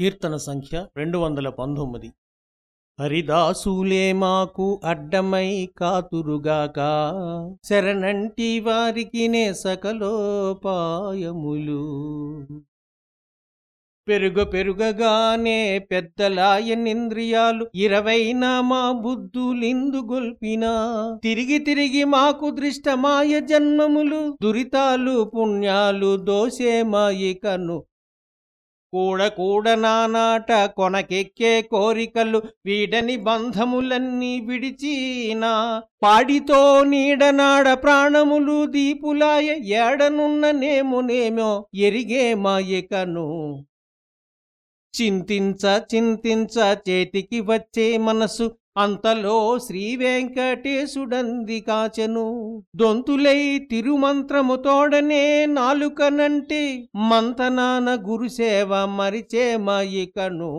కీర్తన సంఖ్య రెండు వందల పంతొమ్మిది. హరిదాసులే మాకు అడ్డమై కాతురుగాక. శరణంటి వారికి నే సకలోపాయములు పెరుగ పెరుగగానే పెద్దలాయనింద్రియాలు ఇరవైనా మా బుద్ధులిందు గొల్పినా. తిరిగి తిరిగి మాకు దృష్టమాయ జన్మములు. దురితాలు పుణ్యాలు దోసే మాయికను కూడ కూడ నానాట కొనకెక్కే కోరికలు వీడని బంధములన్నీ విడిచినా. పాడితో నీడనాడ ప్రాణములు దీపులాయ ఏడనున్న నేమునేమో ఎరిగే మాయకను. చింతించ చింతించ చేతికి వచ్చే మనసు అంతలో శ్రీ వెంకటేశుడంది కాచెను. దొంతులై తిరుమంత్రము తోడనే నాలుకనంటే మంతనాన గురుసేవ మరిచే మాయికను